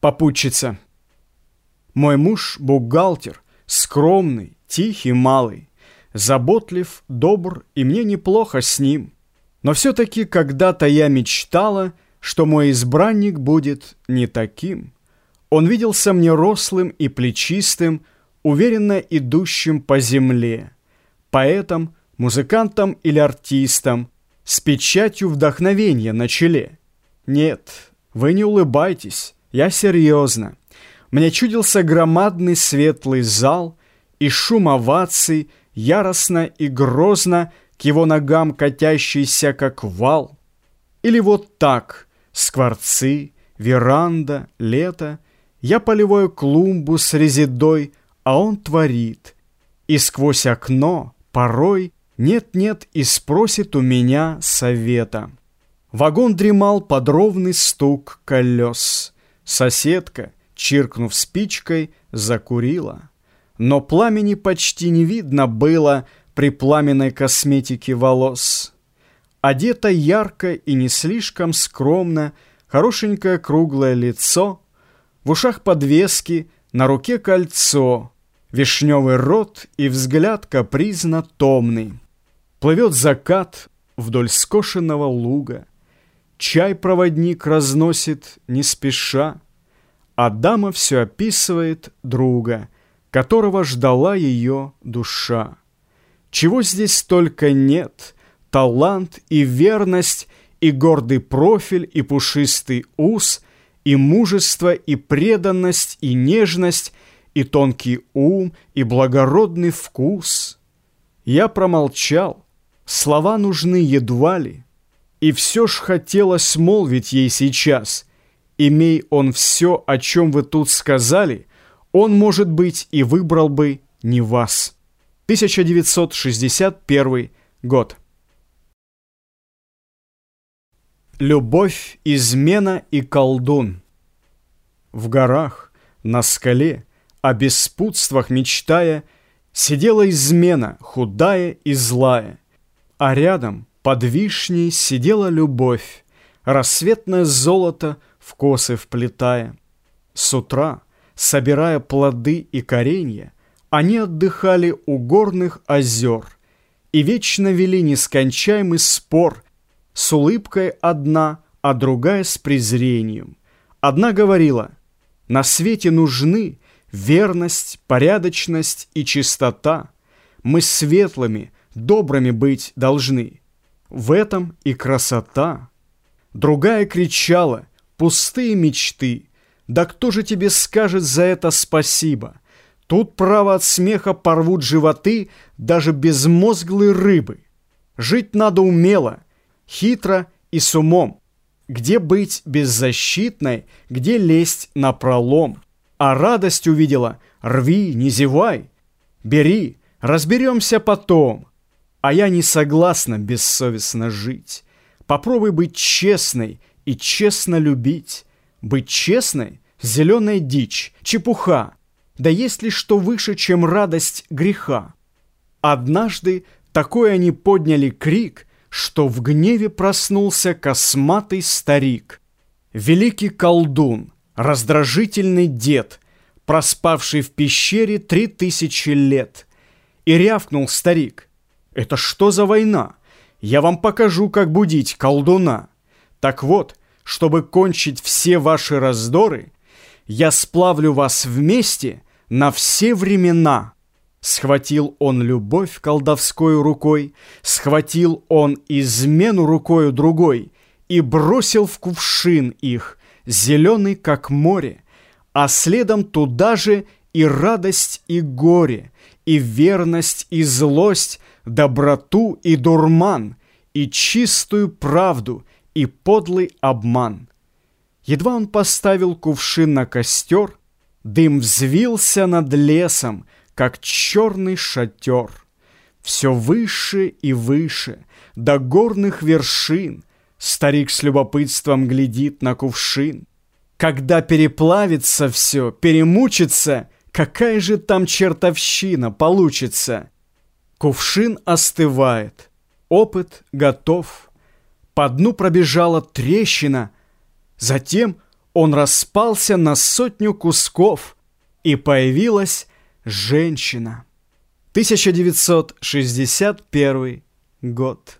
Попутчица. Мой муж — бухгалтер, скромный, тихий, малый, заботлив, добр, и мне неплохо с ним. Но все-таки когда-то я мечтала, что мой избранник будет не таким. Он виделся мне рослым и плечистым, уверенно идущим по земле, поэтом, музыкантом или артистом, с печатью вдохновения на челе. Нет, вы не улыбайтесь, я серьезно. Мне чудился громадный светлый зал и шум оваций, яростно и грозно к его ногам катящийся, как вал. Или вот так, скворцы, веранда, лето, я поливаю клумбу с резидой, а он творит. И сквозь окно порой нет-нет и спросит у меня совета. Вагон дремал под ровный стук колес. Соседка, чиркнув спичкой, закурила. Но пламени почти не видно было при пламенной косметике волос. Одета ярко и не слишком скромно, хорошенькое круглое лицо, в ушах подвески, на руке кольцо, вишневый рот и взгляд капризно томный. Плывет закат вдоль скошенного луга, Чай проводник разносит не спеша, А дама все описывает друга, Которого ждала ее душа. Чего здесь только нет, талант и верность, И гордый профиль, и пушистый ус, И мужество, и преданность, и нежность, И тонкий ум, и благородный вкус. Я промолчал, слова нужны едва ли, и все ж хотелось молвить ей сейчас. Имей он все, о чем вы тут сказали, он, может быть, и выбрал бы не вас. 1961 год. Любовь, измена и колдун. В горах, на скале, о беспутствах мечтая, Сидела измена, худая и злая, А рядом — под вишней сидела любовь, Рассветное золото в косы вплетая. С утра, собирая плоды и коренья, Они отдыхали у горных озер И вечно вели нескончаемый спор С улыбкой одна, а другая с презрением. Одна говорила, на свете нужны Верность, порядочность и чистота. Мы светлыми, добрыми быть должны. В этом и красота. Другая кричала, пустые мечты. Да кто же тебе скажет за это спасибо? Тут право от смеха порвут животы даже безмозглые рыбы. Жить надо умело, хитро и с умом. Где быть беззащитной, где лезть на пролом. А радость увидела, рви, не зевай. Бери, разберемся потом. А я не согласна бессовестно жить. Попробуй быть честной и честно любить. Быть честной — зеленая дичь, чепуха. Да есть ли что выше, чем радость греха? Однажды такой они подняли крик, что в гневе проснулся косматый старик. Великий колдун, раздражительный дед, проспавший в пещере три тысячи лет. И рявкнул старик — это что за война? Я вам покажу, как будить колдуна. Так вот, чтобы кончить все ваши раздоры, я сплавлю вас вместе на все времена. Схватил он любовь колдовской рукой, Схватил он измену рукою другой И бросил в кувшин их, Зеленый, как море, А следом туда же и радость, и горе, И верность, и злость, доброту и дурман, и чистую правду, и подлый обман. Едва он поставил кувшин на костер, дым взвился над лесом, как черный шатер. Все выше и выше, до горных вершин, старик с любопытством глядит на кувшин. Когда переплавится все, перемучится, какая же там чертовщина получится — Кувшин остывает, опыт готов. По дну пробежала трещина, затем Он распался на сотню кусков, и появилась женщина. 1961 год.